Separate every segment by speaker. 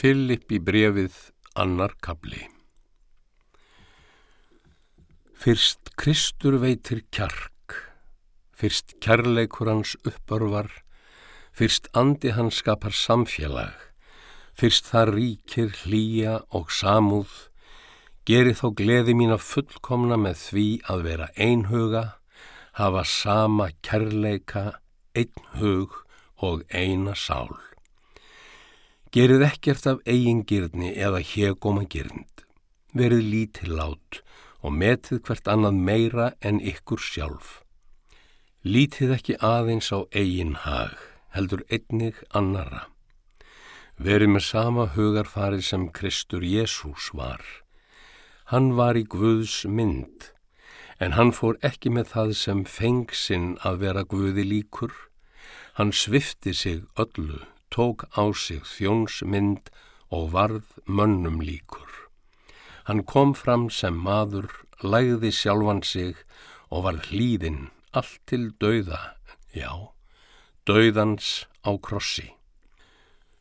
Speaker 1: Filipp í brefið annar kabli. Fyrst Kristur veitir kjark, fyrst kærleikur hans uppörvar, fyrst andi hans skapar samfélag, fyrst það ríkir hlýja og samúð, geri þó gleði mín að fullkomna með því að vera einhuga, hafa sama kærleika, einn hug og eina sál. Gerið ekkert af eigingirni eða hegóma girnd. Verið lítillát og metið hvert annað meira en ykkur sjálf. Lítið ekki aðeins á eigin hag, heldur einnig annara. Verið með sama hugarfarið sem Kristur Jésús var. Hann var í Guðs mynd, en hann fór ekki með það sem fengsinn að vera Guði líkur. Hann svifti sig öllu tók á sig þjónsmynd og varð mönnum líkur. Hann kom fram sem maður, lægði sjálfan sig og varð hlýðinn allt til dauða, já, dauðans á krossi.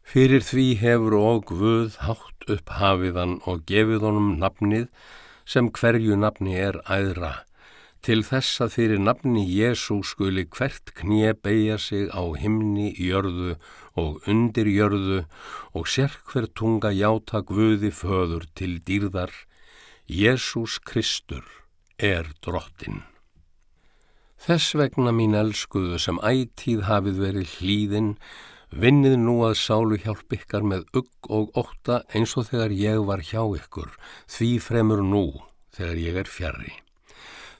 Speaker 1: Fyrir því hefur og Guð hátt upp hafiðan og gefið honum nafnið sem hverju nafni er æðra til þess að fyrir nafni Jésú skuli hvert knið beigja sig á himni, jörðu og undir jörðu og sér hver tunga játa Guði föður til dýrðar, Jésús Kristur er drottin. Þess vegna mín elskuðu sem ætíð hafið verið hlýðin, vinnið nú að sálu hjálp ykkar með ugg og ótta eins og þegar ég var hjá ykkur, því fremur nú þegar ég er fjarrri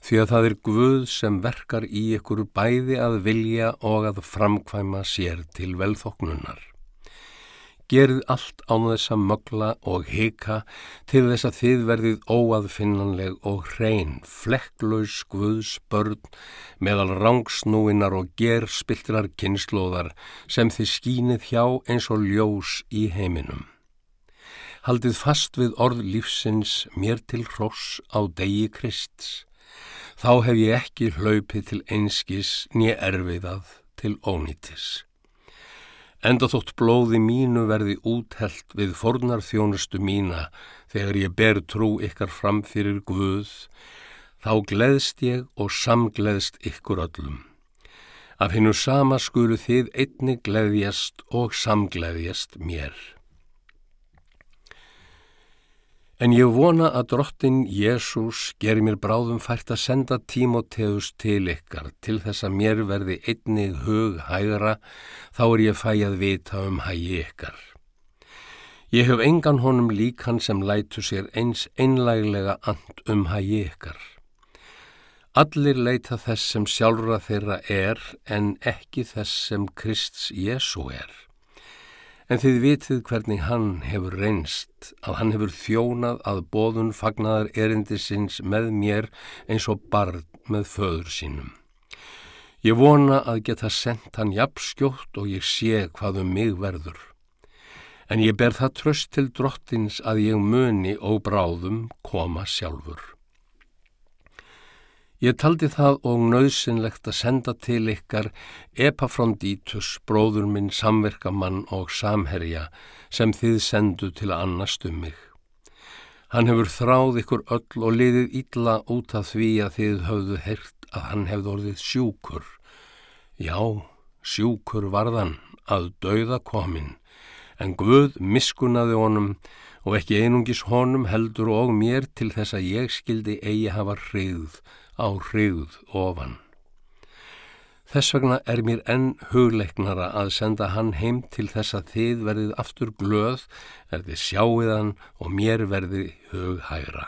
Speaker 1: því að það er Guð sem verkar í ykkur bæði að vilja og að framkvæma sér til velþoknunar. Gerið allt án þess að mögla og hika til þess að þið verðið óaðfinnanleg og hrein, flekklaus Guðs börn meðal rángsnúinar og gerspiltirar kynnslóðar sem þið skínið hjá eins og ljós í heiminum. Haldið fast við orð lífsins mér til hross á degi Krists þá hef ég ekki hlaupið til einskis nýja erfiðað til ónýtis. Enda þótt blóði mínu verði úthelt við fornar þjónustu mína þegar ég ber trú ykkar fram fyrir Guð, þá gleðst ég og samgleðst ykkur öllum. Af hennu sama skulu þið einni gleðjast og samgleðjast mér. En ég vona að drottin Jésús gerir mér bráðum fært að senda tímoteus til ykkar til þess að mér verði einnig hug hægra þá er ég fæ að vita um hægi ykkar. Ég hef engan honum líkan sem lætu sér eins einlæglega and um hægi ykkar. Allir leita þess sem sjálfra þeirra er en ekki þess sem Krists Jésú er. En þið vitið hvernig hann hefur reynst, að hann hefur þjónað að bóðun fagnaðar erindisins með mér eins og barn með föður sínum. Ég vona að geta sendt hann jafnskjótt og ég sé hvað um mig verður. En ég ber það tröst til drottins að ég muni og bráðum koma sjálfur. Ég taldi það og nöðsynlegt að senda til ykkar Epafrondítus, bróður minn, samverkamann og samherja sem þið sendu til að annast um mig. Hann hefur þráð ykkur öll og liðið illa út af því að þið höfðu hert að hann hefði orðið sjúkur. Já, sjúkur varðan að dauða komin, en Guð miskunnaði honum og ekki einungis honum heldur og mér til þess að ég skildi eigi hafa hrigð á hrigð ofan. Þess vegna er mér enn hugleiknara að senda hann heim til þess að þið verðið aftur glöð, er þið sjáiðan og mér verðið hughægra.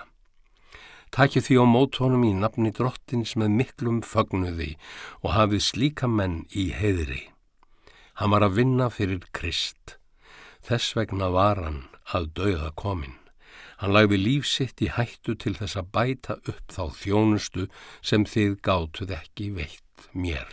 Speaker 1: Takið því á mótónum í nafni drottins með miklum fögnuði og hafið slíka menn í heiðri. Hann var að vinna fyrir Krist. Þess vegna var hann að dauða komin. Hann lagði lífsitt í hættu til þess að bæta upp þá þjónustu sem þið gátuð ekki veitt mér.